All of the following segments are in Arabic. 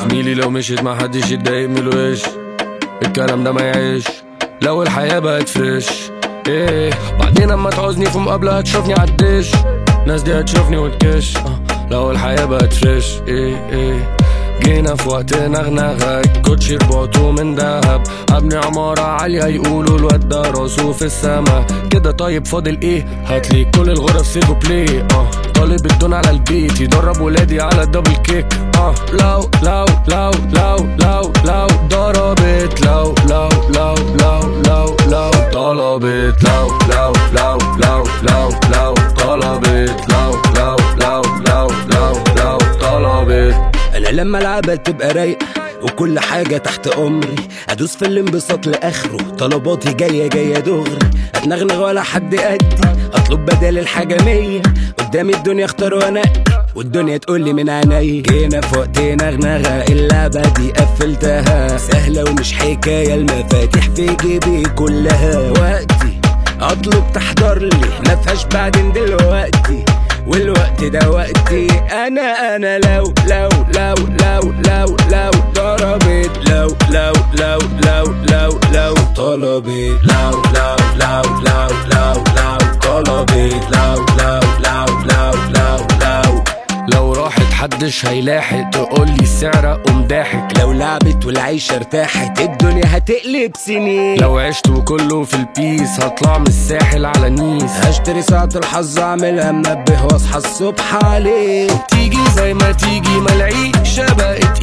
زميلي لو مشيت ما حدش يتضايق من الوش. الكلام ده ما يعيش. لو الحياة بقت fresh إيه. بعدين أما تعوزني في مقابلة هتشوفني عالدش ناس دي هتشوفني وتكش آه، لو الحياة بقت fresh إيه إيه. جينا في وقت نغنغة كوتشي رباطه من دهب ابني عمارة عالية يقولوا الواد ده راسه في السما كده طيب فاضل إيه هاتلي كل الغرف sea view بلاي آه طالب الدون على البيت يدرب ولادي على الدبل كيك آه لو لو لو لو لو لو ضربت لو لو لو لو لو لو طلبت لو لو لو لو لو لما العبها تبقى رايقه وكل حاجة تحت أمري. أدوس في الانبساط لآخره طلباتي جاية جاية دغري. أتنغنغ ولا حد قدي أطلب بدل الحاجة مية. قدامي الدنيا اختار وأنقي والدنيا تقولي من عيني جينا في وقت نغنغة اللعبة دي قفلتها. سهلة ومش حكاية المفاتيح في جيبي كلها وقتي. أطلب تحضر لي ما فيهاش بعدين دلوقتي. والوقت ده وقتي أنا أنا لو لو لو طلبت لو لو لو لو لو لو طلبت لو لو لو لو لو لو لو راحت حدش هيلاحق تقولي السعر اقوم ضاحك. لو لعبت والعيشة ارتاحت الدنيا هتقلب سنين. لو عشت وكله في البيس هطلع من الساحل على نيس. هشتري ساعة الحظ اعملها منبه واصحى الصبح عليه تيجي زي ما تيجي ملعيشة بقت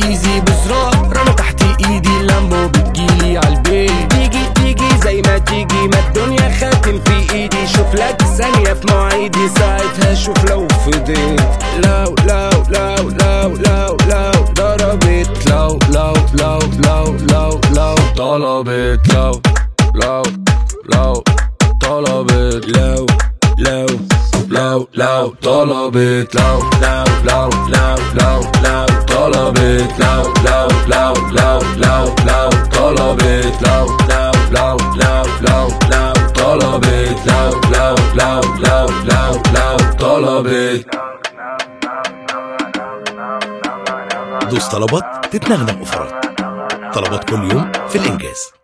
ثانية في مواعيدي ساعتها شوف لو فضيت لو لو لو لو لو لو ضربت لو لو لو لو لو لو طلبت لو لو لو طلبت لو لو لو لو طلبت لو لو لو لو لو لو طلبت لو لو لو لو لو لو طلبت لو لو لو لو لو لو طلبت لو لو لو لو لو لو طلبت دوس طلبات تتنغنغ اوفرات طلبات كل يوم في الإنجاز.